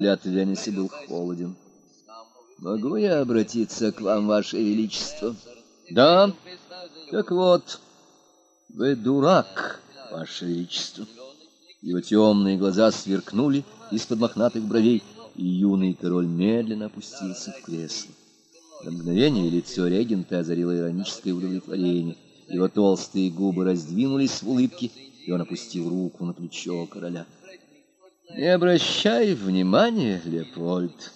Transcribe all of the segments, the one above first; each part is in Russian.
Взгляд Венеси был холоден. «Могу я обратиться к вам, ваше величество?» «Да. Так вот, вы дурак, ваше величество». Его темные глаза сверкнули из-под мохнатых бровей, и юный король медленно опустился в кресло. На мгновение лицо регента озарило ироническое удовлетворение. Его толстые губы раздвинулись в улыбке, и он опустил руку на плечо короля. «Не обращай внимания, Леопольд.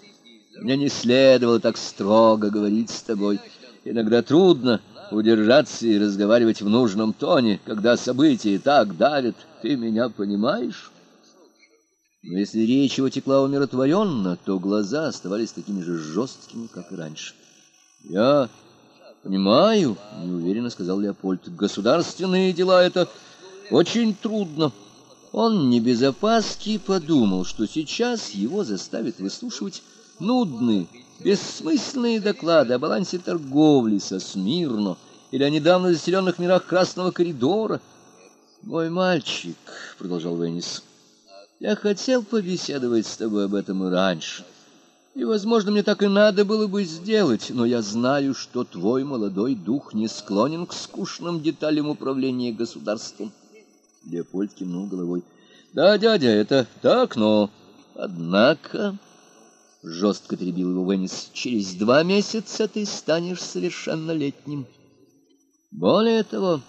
Мне не следовало так строго говорить с тобой. Иногда трудно удержаться и разговаривать в нужном тоне, когда события так давят. Ты меня понимаешь?» Но если речь его текла умиротворенно, то глаза оставались такими же жесткими, как и раньше. «Я понимаю», — неуверенно сказал Леопольд, — «государственные дела — это очень трудно». Он не без опаски подумал, что сейчас его заставят выслушивать нудные, бессмысленные доклады о балансе торговли со Смирно или о недавно заселенных мирах Красного коридора. «Мой мальчик», — продолжал Веннис, — «я хотел побеседовать с тобой об этом и раньше». И, возможно, мне так и надо было бы сделать, но я знаю, что твой молодой дух не склонен к скучным деталям управления государством. Леопольд кивнул головой. Да, дядя, это так, но... Однако... Жестко перебил его Веннис. Через два месяца ты станешь совершеннолетним. Более того,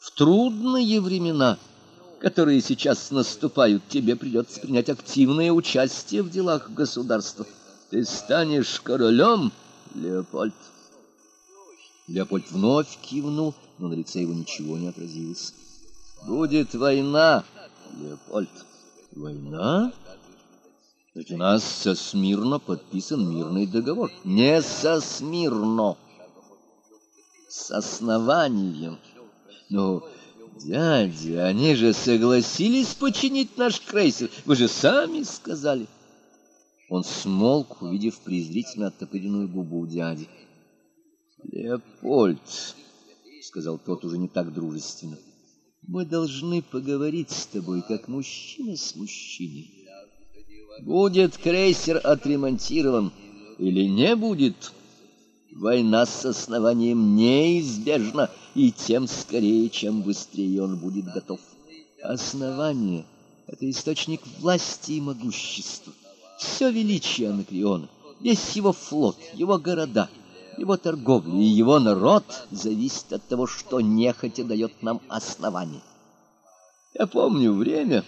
в трудные времена которые сейчас наступают, тебе придется принять активное участие в делах государства. Ты станешь королем, Леопольд. Леопольд вновь кивнул, но на лице его ничего не отразилось. Будет война, Леопольд. Война? Ведь у нас со Смирно подписан мирный договор. Не со Смирно, с основанием. Но... Дядя, они же согласились починить наш крейсер. Вы же сами сказали. Он смолк, увидев презрительно оттопыренную губу дяди. Леопольд, сказал тот уже не так дружественно, мы должны поговорить с тобой, как мужчина с мужчиной. Будет крейсер отремонтирован или не будет, война с основанием неизбежна и тем скорее, чем быстрее он будет готов. Основание — это источник власти и могущества. Все величие Анакреона, весь его флот, его города, его торговля и его народ зависит от того, что нехотя дает нам основание. Я помню время...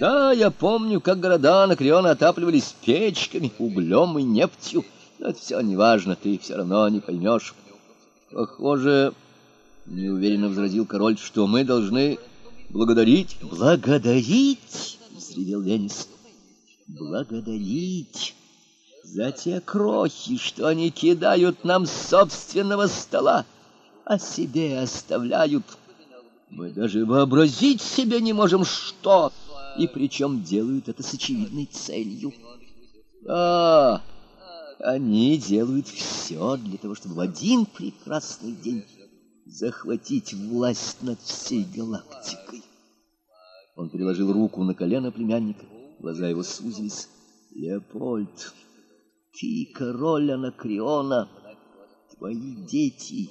Да, я помню, как города Анакреона отапливались печками, углем и нефтью. Но это все неважно, ты все равно не поймешь. Похоже, неуверенно возразил король, что мы должны благодарить. Благодарить, взревел Венис. Благодарить за те крохи, что они кидают нам с собственного стола, а себе оставляют. Мы даже вообразить себе не можем, что, и причем делают это с очевидной целью. А, они делают все для того, чтобы в один прекрасный день захватить власть над всей галактикой. Он приложил руку на колено племянника, глаза его сузились. Леопольд, ты король Анакреона, твои дети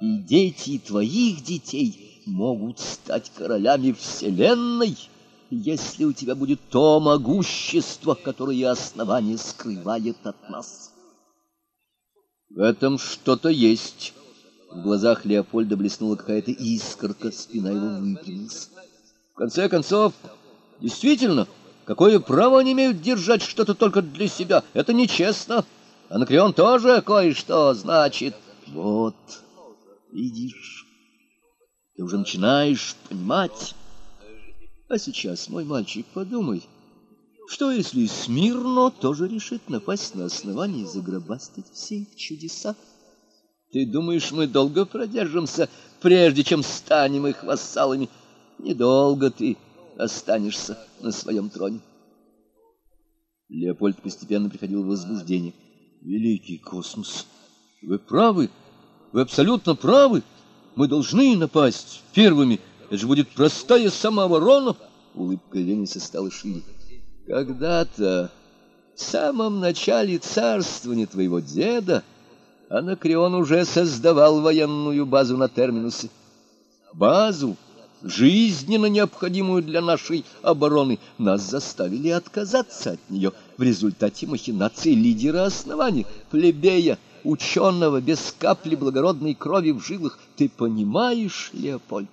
и дети твоих детей могут стать королями Вселенной, если у тебя будет то могущество, которое основание скрывает от нас. В этом что-то есть, в глазах Леопольда блеснула какая-то искорка, спина его выпрямилась. В конце концов, действительно, какое право они имеют держать что-то только для себя? Это нечестно. Анакреон тоже кое-что значит. Вот, видишь, ты уже начинаешь понимать. А сейчас, мой мальчик, подумай, что если Смирно тоже решит напасть на основание и загробастать все их чудеса? Ты думаешь, мы долго продержимся, прежде чем станем их вассалами? Недолго ты останешься на своем троне. Леопольд постепенно приходил в возбуждение. Великий космос! Вы правы, вы абсолютно правы. Мы должны напасть первыми. Это же будет простая самооборона. Улыбка Вениса стала шире. Когда-то В самом начале царствования твоего деда Анакреон уже создавал военную базу на терминусе. Базу, жизненно необходимую для нашей обороны, нас заставили отказаться от нее в результате махинаций лидера основания, плебея, ученого без капли благородной крови в жилах. Ты понимаешь, Леопольд?